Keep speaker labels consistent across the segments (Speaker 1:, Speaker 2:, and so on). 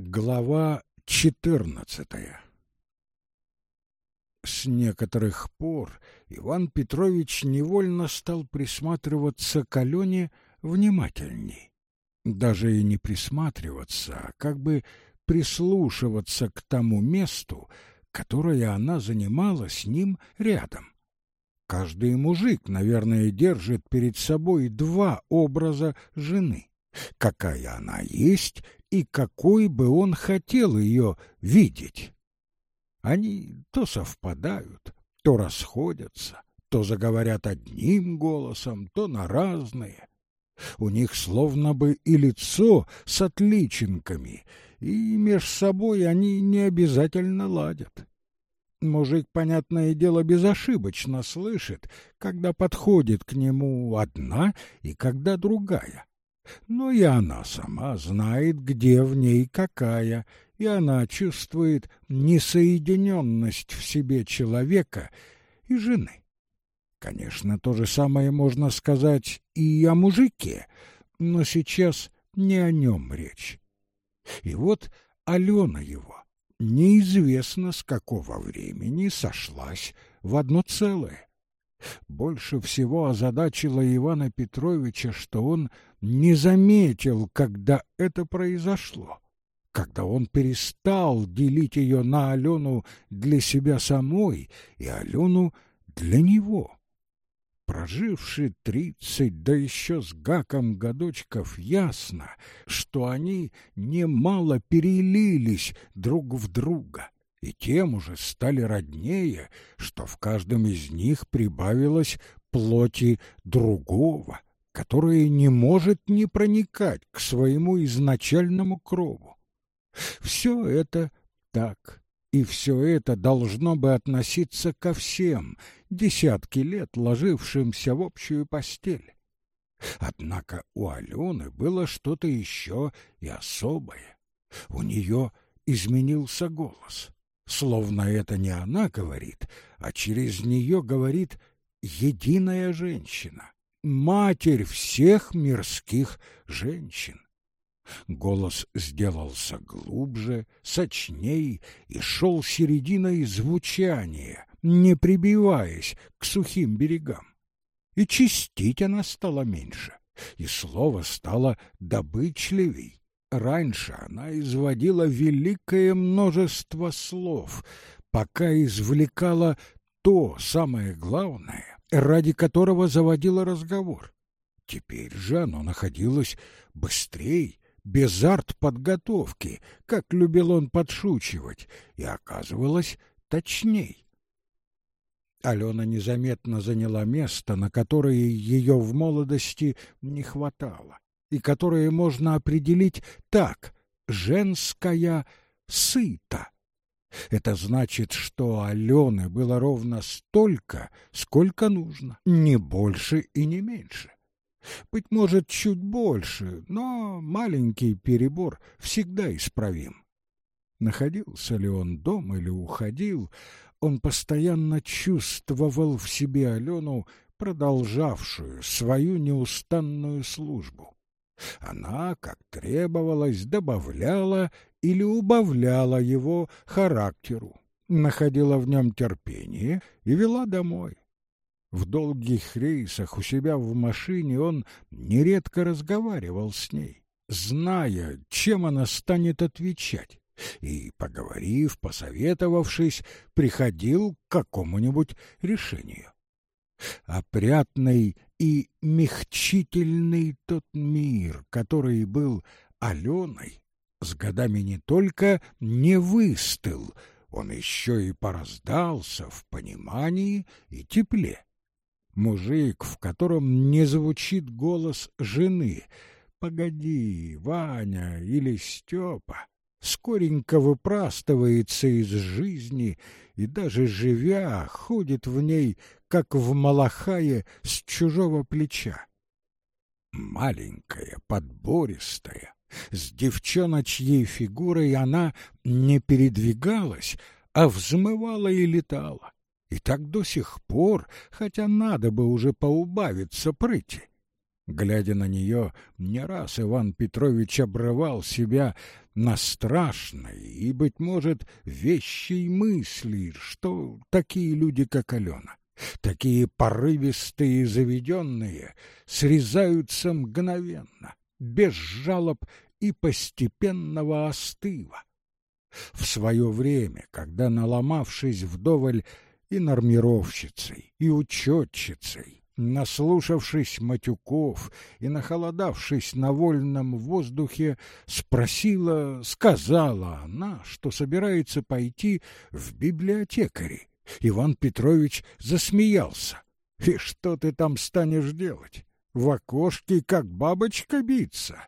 Speaker 1: Глава четырнадцатая С некоторых пор Иван Петрович невольно стал присматриваться к Алене внимательней. Даже и не присматриваться, а как бы прислушиваться к тому месту, которое она занимала с ним рядом. Каждый мужик, наверное, держит перед собой два образа жены. Какая она есть и какой бы он хотел ее видеть. Они то совпадают, то расходятся, то заговорят одним голосом, то на разные. У них словно бы и лицо с отличинками, и меж собой они не обязательно ладят. Мужик, понятное дело, безошибочно слышит, когда подходит к нему одна и когда другая но и она сама знает, где в ней какая, и она чувствует несоединенность в себе человека и жены. Конечно, то же самое можно сказать и о мужике, но сейчас не о нем речь. И вот Алена его неизвестно с какого времени сошлась в одно целое. Больше всего озадачило Ивана Петровича, что он не заметил, когда это произошло, когда он перестал делить ее на Алену для себя самой и Алену для него. Проживши тридцать, да еще с гаком годочков, ясно, что они немало перелились друг в друга — и тем уже стали роднее, что в каждом из них прибавилось плоти другого, которое не может не проникать к своему изначальному крову. Все это так, и все это должно бы относиться ко всем, десятки лет ложившимся в общую постель. Однако у Алены было что-то еще и особое. У нее изменился голос словно это не она говорит, а через нее говорит единая женщина, матерь всех мирских женщин. Голос сделался глубже, сочней и шел серединой звучания, не прибиваясь к сухим берегам. И чистить она стала меньше, и слово стало добычливей. Раньше она изводила великое множество слов, пока извлекала то самое главное, ради которого заводила разговор. Теперь же оно находилось быстрей, без арт-подготовки, как любил он подшучивать, и оказывалось точней. Алена незаметно заняла место, на которое ее в молодости не хватало и которые можно определить так «женская сыта». Это значит, что Алены было ровно столько, сколько нужно, не больше и не меньше. Быть может, чуть больше, но маленький перебор всегда исправим. Находился ли он дома или уходил, он постоянно чувствовал в себе Алену, продолжавшую свою неустанную службу. Она, как требовалось, добавляла или убавляла его характеру, находила в нем терпение и вела домой. В долгих рейсах у себя в машине он нередко разговаривал с ней, зная, чем она станет отвечать, и, поговорив, посоветовавшись, приходил к какому-нибудь решению. Опрятный и мягчительный тот мир, который был Аленой, с годами не только не выстыл, он еще и пораздался в понимании и тепле. Мужик, в котором не звучит голос жены «Погоди, Ваня» или «Степа», скоренько выпрастывается из жизни и даже живя ходит в ней, как в малахае с чужого плеча. Маленькая, подбористая, с девчоночьей фигурой она не передвигалась, а взмывала и летала. И так до сих пор, хотя надо бы уже поубавиться прыти. Глядя на нее, не раз Иван Петрович обрывал себя на страшной и, быть может, вещей мысли, что такие люди, как Алена, такие порывистые и заведенные, срезаются мгновенно, без жалоб и постепенного остыва. В свое время, когда, наломавшись вдоволь и нормировщицей, и учетчицей, наслушавшись матюков и нахолодавшись на вольном воздухе, спросила, сказала она, что собирается пойти в библиотекари. Иван Петрович засмеялся. «И что ты там станешь делать? В окошке, как бабочка, биться?»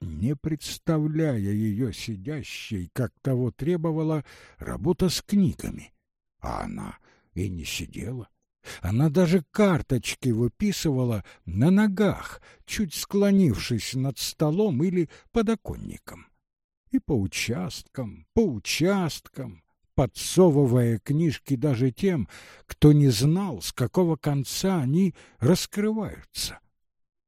Speaker 1: Не представляя ее сидящей, как того требовала, работа с книгами. А она и не сидела. Она даже карточки выписывала на ногах, чуть склонившись над столом или подоконником. И по участкам, по участкам, подсовывая книжки даже тем, кто не знал, с какого конца они раскрываются.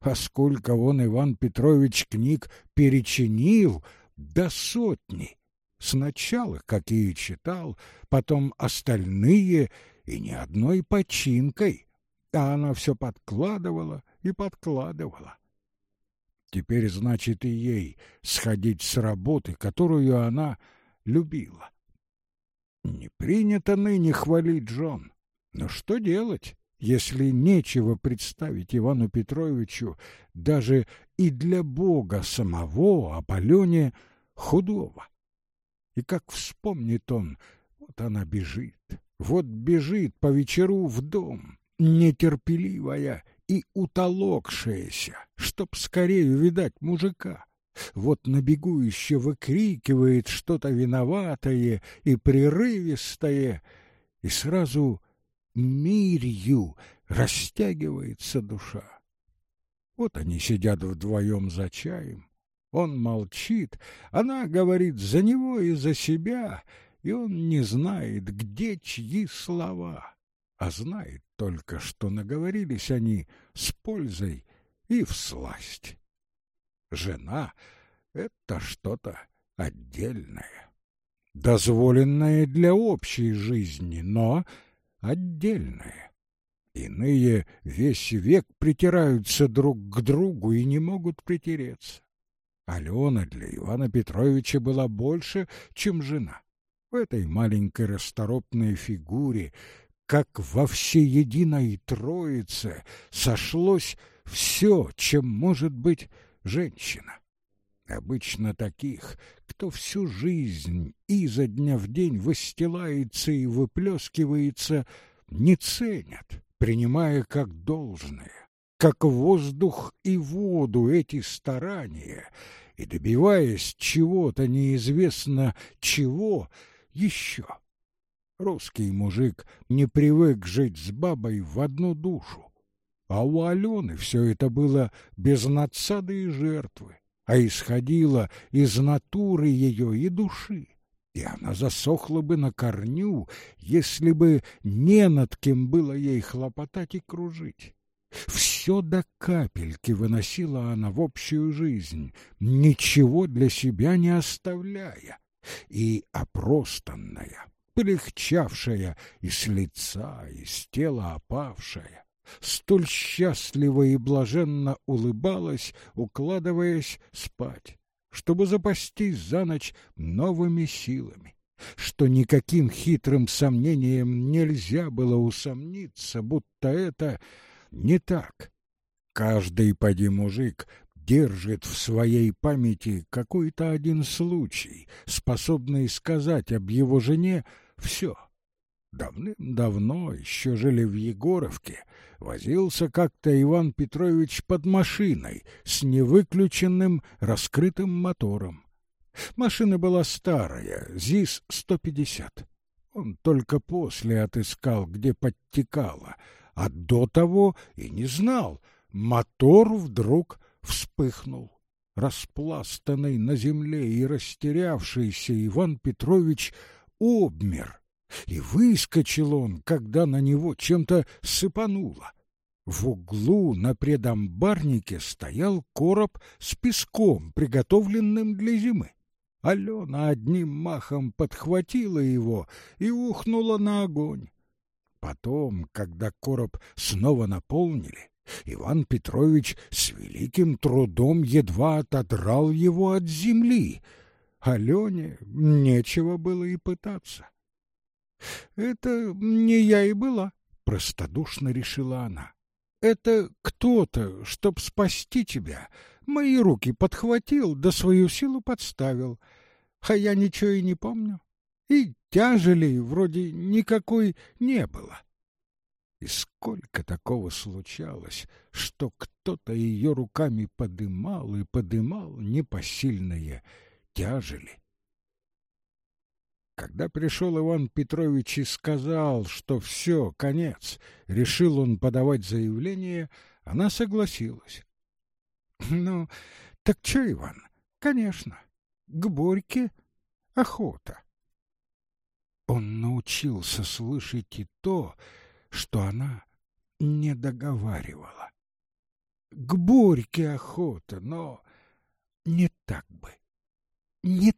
Speaker 1: А сколько он, Иван Петрович, книг перечинил, до сотни. Сначала какие читал, потом остальные — и ни одной починкой, а она все подкладывала и подкладывала. Теперь, значит, и ей сходить с работы, которую она любила. Не принято ныне хвалить жен. Но что делать, если нечего представить Ивану Петровичу даже и для Бога самого Алене худого? И как вспомнит он, вот она бежит, вот бежит по вечеру в дом, нетерпеливая и утолокшаяся, чтоб скорее видать мужика. Вот на выкрикивает что-то виноватое и прерывистое, и сразу мирью растягивается душа. Вот они сидят вдвоем за чаем. Он молчит, она говорит за него и за себя, и он не знает, где чьи слова, а знает только, что наговорились они с пользой и всласть. Жена — это что-то отдельное, дозволенное для общей жизни, но отдельное. Иные весь век притираются друг к другу и не могут притереться. Алена для Ивана Петровича была больше, чем жена. В этой маленькой расторопной фигуре, как во всеединой троице, сошлось все, чем может быть женщина. Обычно таких, кто всю жизнь изо дня в день выстилается и выплескивается, не ценят, принимая как должное, как воздух и воду эти старания, и добиваясь чего-то неизвестно чего — еще. Русский мужик не привык жить с бабой в одну душу. А у Алены все это было без надсады и жертвы, а исходило из натуры ее и души. И она засохла бы на корню, если бы не над кем было ей хлопотать и кружить. Все до капельки выносила она в общую жизнь, ничего для себя не оставляя и опростанная, полегчавшая и с лица, и с тела опавшая, столь счастливо и блаженно улыбалась, укладываясь спать, чтобы запастись за ночь новыми силами, что никаким хитрым сомнением нельзя было усомниться, будто это не так. Каждый поди мужик держит в своей памяти какой-то один случай, способный сказать об его жене все. Давным-давно, еще жили в Егоровке, возился как-то Иван Петрович под машиной с невыключенным раскрытым мотором. Машина была старая, ЗИС-150. Он только после отыскал, где подтекало, а до того и не знал. Мотор вдруг вспыхнул. Распластанный на земле и растерявшийся Иван Петрович обмер, и выскочил он, когда на него чем-то сыпануло. В углу на предамбарнике стоял короб с песком, приготовленным для зимы. Алена одним махом подхватила его и ухнула на огонь. Потом, когда короб снова наполнили, Иван Петрович с великим трудом едва отодрал его от земли. Алене нечего было и пытаться. «Это не я и была», — простодушно решила она. «Это кто-то, чтоб спасти тебя, мои руки подхватил, да свою силу подставил, а я ничего и не помню. И тяжелей вроде никакой не было». И сколько такого случалось, что кто-то ее руками подымал и подымал непосильные тяжели. Когда пришел Иван Петрович и сказал, что все, конец, решил он подавать заявление, она согласилась. Ну, так что, Иван, конечно, к Борьке охота. Он научился слышать и то, что она не договаривала. К Борьке охота, но не так бы, не